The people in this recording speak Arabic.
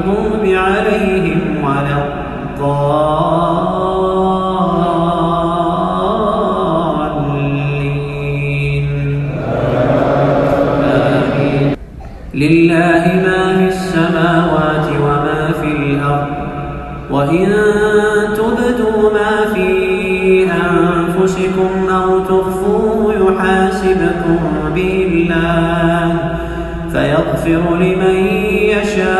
المغضوب عليهم ولا الضالين. آمين لله ما في السماوات وما في الأرض وإن تبدوا ما في أنفسكم أو تخفوه يحاسبكم به الله فيغفر لمن يشاء